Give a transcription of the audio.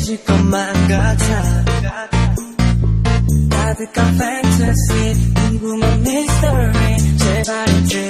magic of my god fantasy, even a mystery, 제발